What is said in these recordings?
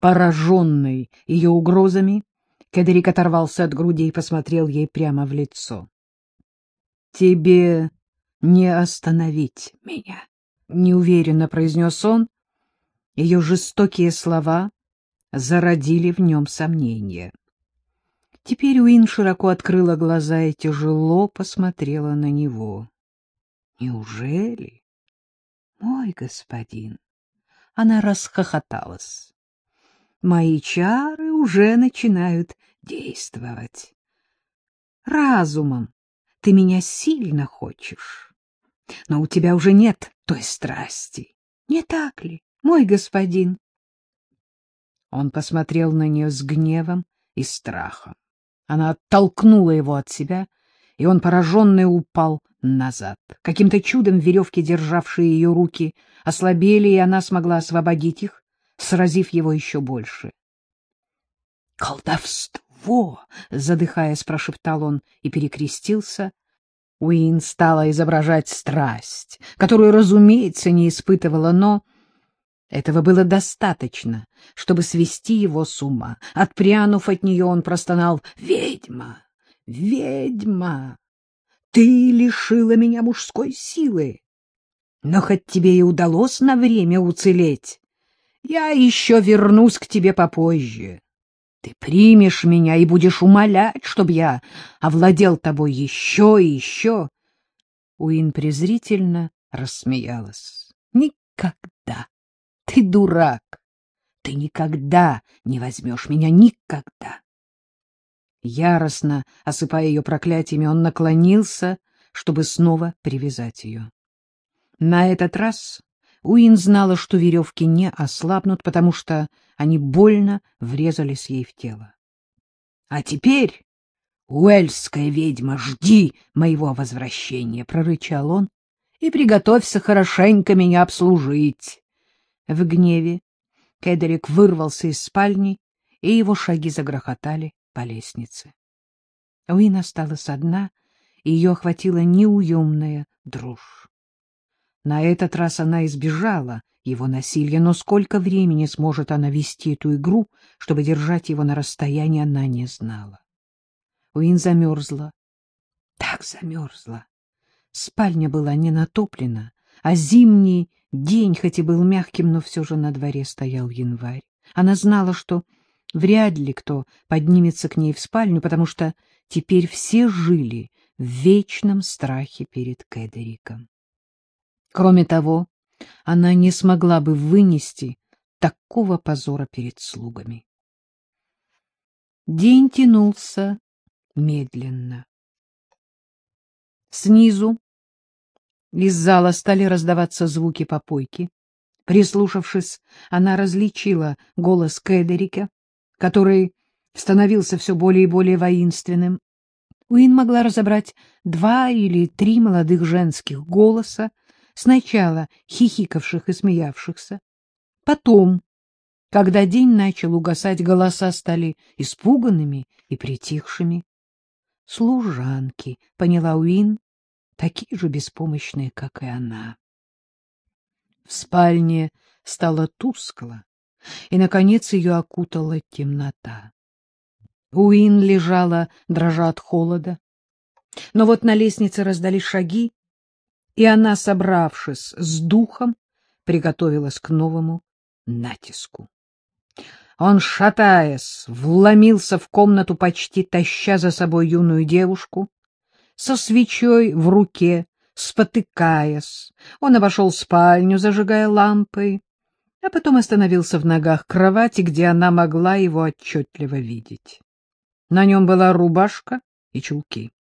Пораженный ее угрозами, Кедерик оторвался от груди и посмотрел ей прямо в лицо. — Тебе не остановить меня, — неуверенно произнес он. Ее жестокие слова зародили в нем сомнения. Теперь Уин широко открыла глаза и тяжело посмотрела на него. «Неужели?» «Мой господин!» Она расхохоталась. «Мои чары уже начинают действовать. Разумом ты меня сильно хочешь, но у тебя уже нет той страсти. Не так ли, мой господин?» Он посмотрел на нее с гневом и страхом. Она оттолкнула его от себя, и он, пораженный, упал назад. Каким-то чудом веревки, державшие ее руки, ослабели, и она смогла освободить их, сразив его еще больше. «Колдовство!» — задыхаясь, прошептал он и перекрестился. Уин стала изображать страсть, которую, разумеется, не испытывала, но этого было достаточно, чтобы свести его с ума. Отпрянув от нее, он простонал «Ведьма! Ведьма! Ты лишила меня мужской силы! Но хоть тебе и удалось на время уцелеть, я еще вернусь к тебе попозже. Ты примешь меня и будешь умолять, чтобы я овладел тобой еще и еще». Уин презрительно рассмеялась. «Никогда!» Ты дурак. Ты никогда не возьмешь меня, никогда. Яростно осыпая ее проклятиями, он наклонился, чтобы снова привязать ее. На этот раз Уин знала, что веревки не ослабнут, потому что они больно врезались ей в тело. — А теперь, уэльская ведьма, жди моего возвращения, — прорычал он, — и приготовься хорошенько меня обслужить. В гневе Кедерик вырвался из спальни, и его шаги загрохотали по лестнице. Уин осталась одна, и ее охватила неуемная дрожь. На этот раз она избежала его насилия, но сколько времени сможет она вести эту игру, чтобы держать его на расстоянии, она не знала. Уин замерзла, так замерзла. Спальня была не натоплена, а зимний День хоть и был мягким, но все же на дворе стоял январь. Она знала, что вряд ли кто поднимется к ней в спальню, потому что теперь все жили в вечном страхе перед Кедериком. Кроме того, она не смогла бы вынести такого позора перед слугами. День тянулся медленно. Снизу из зала стали раздаваться звуки попойки. Прислушавшись, она различила голос Кедерика, который становился все более и более воинственным. Уин могла разобрать два или три молодых женских голоса, сначала хихикавших и смеявшихся. Потом, когда день начал угасать, голоса стали испуганными и притихшими. «Служанки», — поняла Уин, такие же беспомощные, как и она. В спальне стало тускло, и, наконец, ее окутала темнота. Уин лежала, дрожа от холода. Но вот на лестнице раздались шаги, и она, собравшись с духом, приготовилась к новому натиску. Он, шатаясь, вломился в комнату, почти таща за собой юную девушку со свечой в руке, спотыкаясь. Он обошел спальню, зажигая лампой, а потом остановился в ногах кровати, где она могла его отчетливо видеть. На нем была рубашка и чулки.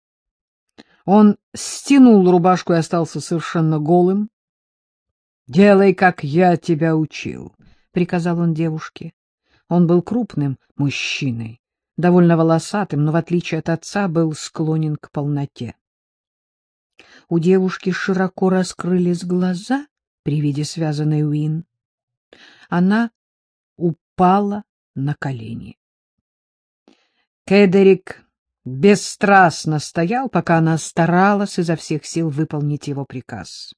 Он стянул рубашку и остался совершенно голым. — Делай, как я тебя учил, — приказал он девушке. Он был крупным мужчиной, довольно волосатым, но, в отличие от отца, был склонен к полноте. У девушки широко раскрылись глаза при виде связанной Уин. Она упала на колени. Кедерик бесстрастно стоял, пока она старалась изо всех сил выполнить его приказ.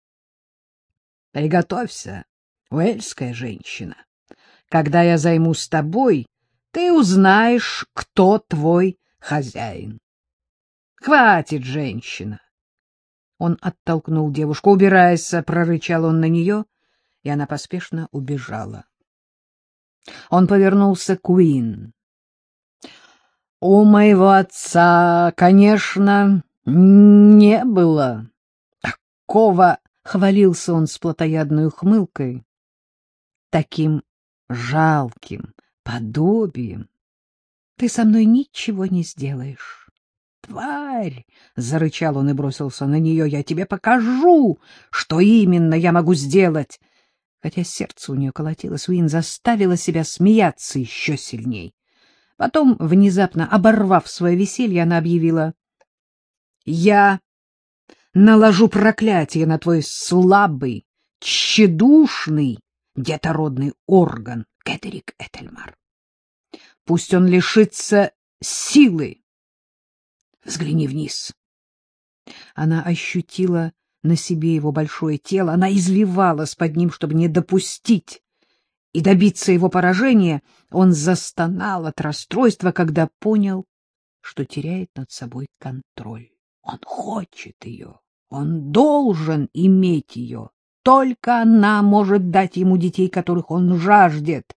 — Приготовься, уэльская женщина. Когда я займусь тобой, ты узнаешь, кто твой хозяин. Хватит, женщина. Он оттолкнул девушку. «Убирайся!» — прорычал он на нее, и она поспешно убежала. Он повернулся к Уин. «У моего отца, конечно, не было такого...» — хвалился он с плотоядной ухмылкой. «Таким жалким подобием ты со мной ничего не сделаешь». «Тварь!» — зарычал он и бросился на нее. «Я тебе покажу, что именно я могу сделать!» Хотя сердце у нее колотилось, Уин заставила себя смеяться еще сильней. Потом, внезапно оборвав свое веселье, она объявила. «Я наложу проклятие на твой слабый, тщедушный детородный орган, Кэтерик Этельмар. Пусть он лишится силы, Взгляни вниз. Она ощутила на себе его большое тело, она извивалась под ним, чтобы не допустить и добиться его поражения. Он застонал от расстройства, когда понял, что теряет над собой контроль. Он хочет ее, он должен иметь ее. Только она может дать ему детей, которых он жаждет.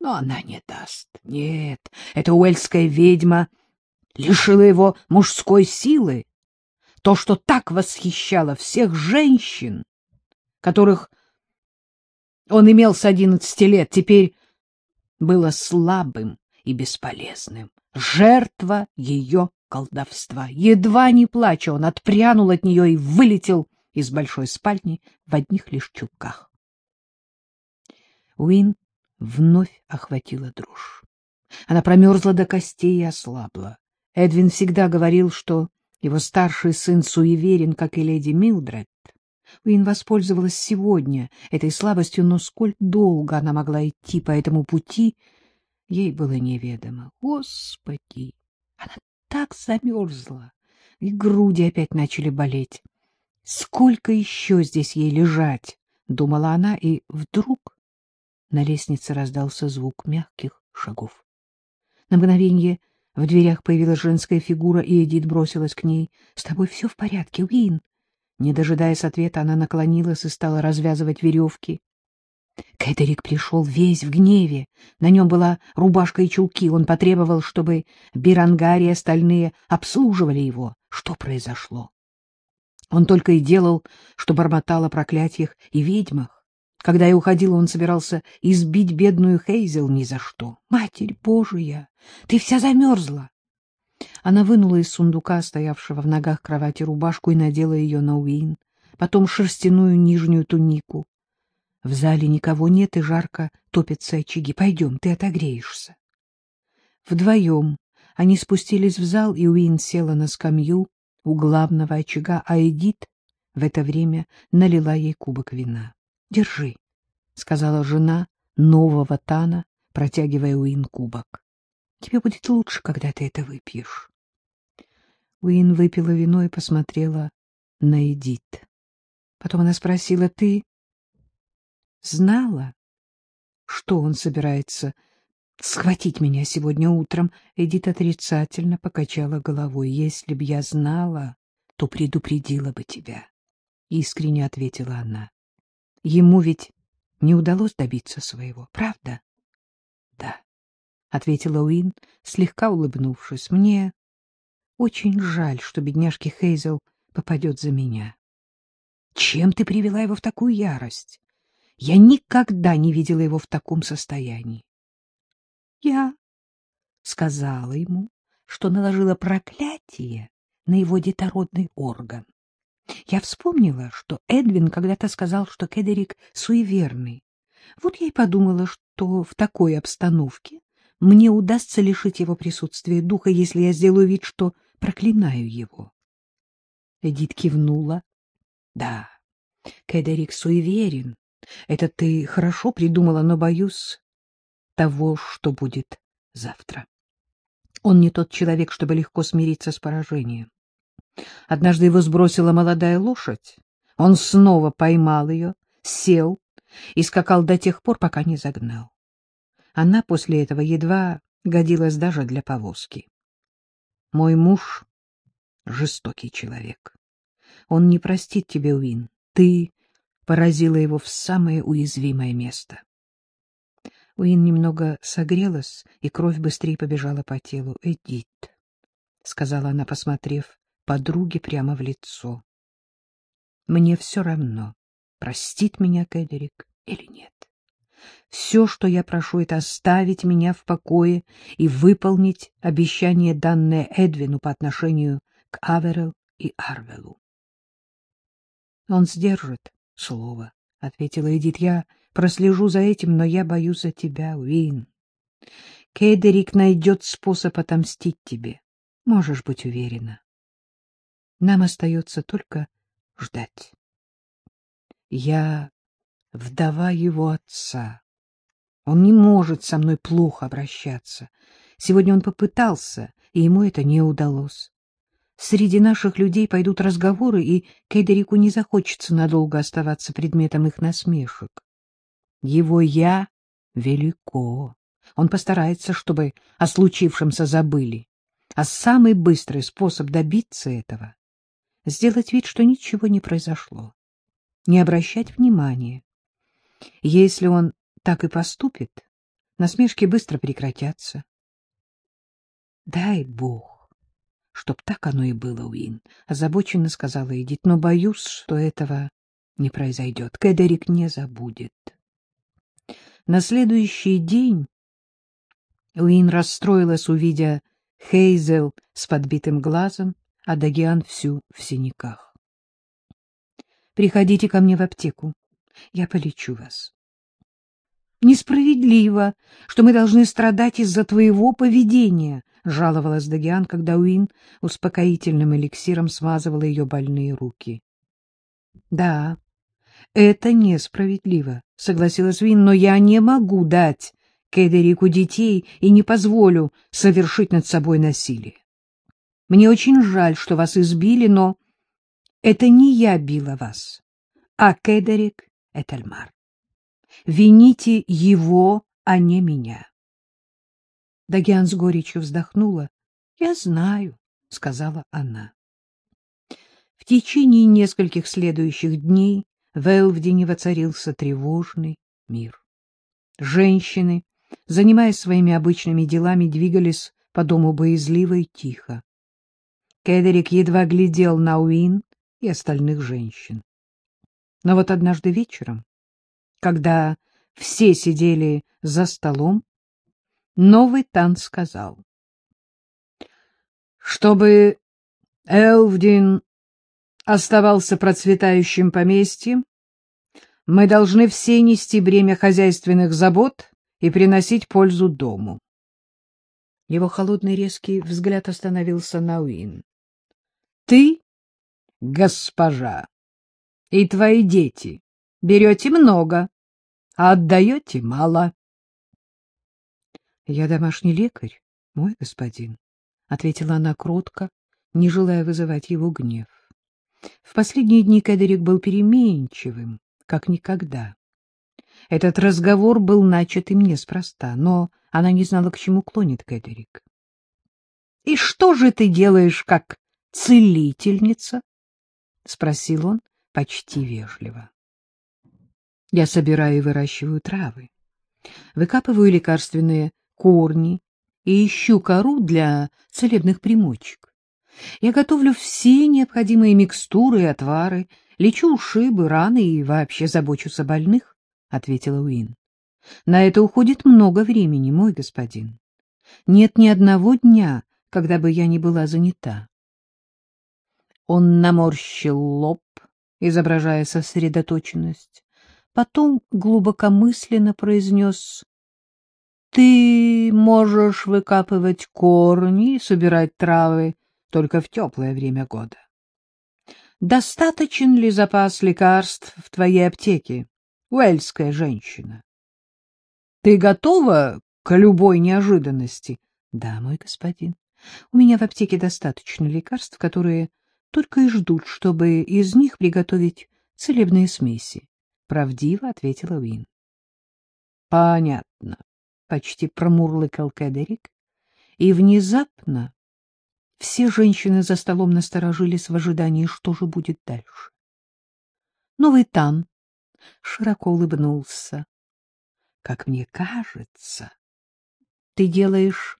Но она не даст. Нет, эта уэльская ведьма — лишила его мужской силы, то, что так восхищало всех женщин, которых он имел с одиннадцати лет, теперь было слабым и бесполезным. Жертва ее колдовства. Едва не плача, он отпрянул от нее и вылетел из большой спальни в одних лишь чулках. Уин вновь охватила дрожь. Она промерзла до костей и ослабла. Эдвин всегда говорил, что его старший сын суеверен, как и леди Милдред. Уин воспользовалась сегодня этой слабостью, но сколь долго она могла идти по этому пути, ей было неведомо. Господи! Она так замерзла, и груди опять начали болеть. Сколько еще здесь ей лежать? — думала она, и вдруг на лестнице раздался звук мягких шагов. На мгновение в дверях появилась женская фигура, и Эдит бросилась к ней. — С тобой все в порядке, Уин? Не дожидаясь ответа, она наклонилась и стала развязывать веревки. Кэтерик пришел весь в гневе. На нем была рубашка и чулки. Он потребовал, чтобы Бирангари и остальные обслуживали его. Что произошло? Он только и делал, что бормотал о проклятиях и ведьмах. Когда я уходила, он собирался избить бедную Хейзел ни за что. Матерь Божия, ты вся замерзла. Она вынула из сундука, стоявшего в ногах кровати, рубашку и надела ее на Уин, потом шерстяную нижнюю тунику. В зале никого нет и жарко топятся очаги. Пойдем, ты отогреешься. Вдвоем они спустились в зал, и Уин села на скамью у главного очага, а Эдит в это время налила ей кубок вина. — Держи, — сказала жена нового Тана, протягивая Уин кубок. — Тебе будет лучше, когда ты это выпьешь. Уин выпила вино и посмотрела на Эдит. Потом она спросила, — Ты знала, что он собирается схватить меня сегодня утром? Эдит отрицательно покачала головой. — Если б я знала, то предупредила бы тебя, — искренне ответила она. Ему ведь не удалось добиться своего, правда? — Да, — ответила Уин, слегка улыбнувшись. — Мне очень жаль, что бедняжке Хейзел попадет за меня. Чем ты привела его в такую ярость? Я никогда не видела его в таком состоянии. Я сказала ему, что наложила проклятие на его детородный орган. Я вспомнила, что Эдвин когда-то сказал, что Кедерик суеверный. Вот я и подумала, что в такой обстановке мне удастся лишить его присутствия духа, если я сделаю вид, что проклинаю его. Эдит кивнула. — Да, Кедерик суеверен. Это ты хорошо придумала, но боюсь того, что будет завтра. Он не тот человек, чтобы легко смириться с поражением. Однажды его сбросила молодая лошадь. Он снова поймал ее, сел и скакал до тех пор, пока не загнал. Она после этого едва годилась даже для повозки. Мой муж — жестокий человек. Он не простит тебе, Уин. Ты поразила его в самое уязвимое место. Уин немного согрелась, и кровь быстрее побежала по телу. — Эдит, — сказала она, посмотрев подруге прямо в лицо. — Мне все равно, простит меня Кедерик или нет. Все, что я прошу, это оставить меня в покое и выполнить обещание, данное Эдвину по отношению к Аверел и Арвелу. — Он сдержит слово, — ответила Эдит. — Я прослежу за этим, но я боюсь за тебя, Уин. Кедерик найдет способ отомстить тебе. Можешь быть уверена. Нам остается только ждать. Я вдова его отца. Он не может со мной плохо обращаться. Сегодня он попытался, и ему это не удалось. Среди наших людей пойдут разговоры, и Кедерику не захочется надолго оставаться предметом их насмешек. Его «я» велико. Он постарается, чтобы о случившемся забыли. А самый быстрый способ добиться этого — сделать вид, что ничего не произошло. Не обращать внимания. Если он так и поступит, насмешки быстро прекратятся. Дай Бог чтоб так оно и было, Уин, — озабоченно сказала Эдит, — но боюсь, что этого не произойдет. Кедерик не забудет. На следующий день Уин расстроилась, увидя Хейзел с подбитым глазом, а Дагиан всю в синяках. — Приходите ко мне в аптеку, я полечу вас. — Несправедливо, что мы должны страдать из-за твоего поведения, — жаловалась Дагиан, когда Уин успокоительным эликсиром смазывала ее больные руки. — Да, это несправедливо, — согласилась Уин, — но я не могу дать Кедерику детей и не позволю совершить над собой насилие. Мне очень жаль, что вас избили, но это не я била вас, а Кедерик Этельмар. Вините его, а не меня. Дагиан с горечью вздохнула. — Я знаю, — сказала она. В течение нескольких следующих дней в Элвдине воцарился тревожный мир. Женщины, занимаясь своими обычными делами, двигались по дому боязливо и тихо. Кедерик едва глядел на Уин и остальных женщин. Но вот однажды вечером когда все сидели за столом, новый Тан сказал. Чтобы Элвдин оставался процветающим поместьем, мы должны все нести бремя хозяйственных забот и приносить пользу дому. Его холодный резкий взгляд остановился на Уин. — Ты, госпожа, и твои дети берете много, а отдаете мало. — Я домашний лекарь, мой господин, — ответила она кротко, не желая вызывать его гнев. В последние дни Кедерик был переменчивым, как никогда. Этот разговор был начат им неспроста, но она не знала, к чему клонит Кедерик. — И что же ты делаешь как целительница? — спросил он почти вежливо. Я собираю и выращиваю травы, выкапываю лекарственные корни и ищу кору для целебных примочек. Я готовлю все необходимые микстуры и отвары, лечу ушибы, раны и вообще забочусь о больных, — ответила Уин. — На это уходит много времени, мой господин. Нет ни одного дня, когда бы я не была занята. Он наморщил лоб, изображая сосредоточенность потом глубокомысленно произнес «Ты можешь выкапывать корни и собирать травы только в теплое время года. Достаточен ли запас лекарств в твоей аптеке, уэльская женщина? Ты готова к любой неожиданности? Да, мой господин. У меня в аптеке достаточно лекарств, которые только и ждут, чтобы из них приготовить целебные смеси. — правдиво ответила Уин. — Понятно. — почти промурлыкал Кедерик, и внезапно все женщины за столом насторожились в ожидании, что же будет дальше. Новый там широко улыбнулся. — Как мне кажется, ты делаешь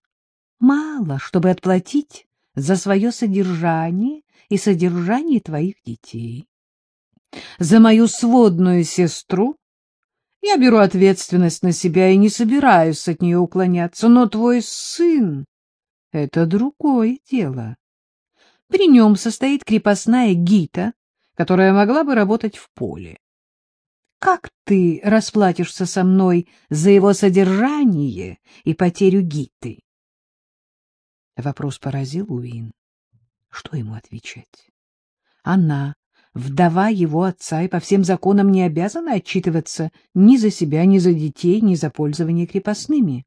мало, чтобы отплатить за свое содержание и содержание твоих детей. За мою сводную сестру я беру ответственность на себя и не собираюсь от нее уклоняться, но твой сын — это другое дело. При нем состоит крепостная Гита, которая могла бы работать в поле. Как ты расплатишься со мной за его содержание и потерю Гиты? Вопрос поразил Уин. Что ему отвечать? Она, вдова его отца, и по всем законам не обязана отчитываться ни за себя, ни за детей, ни за пользование крепостными.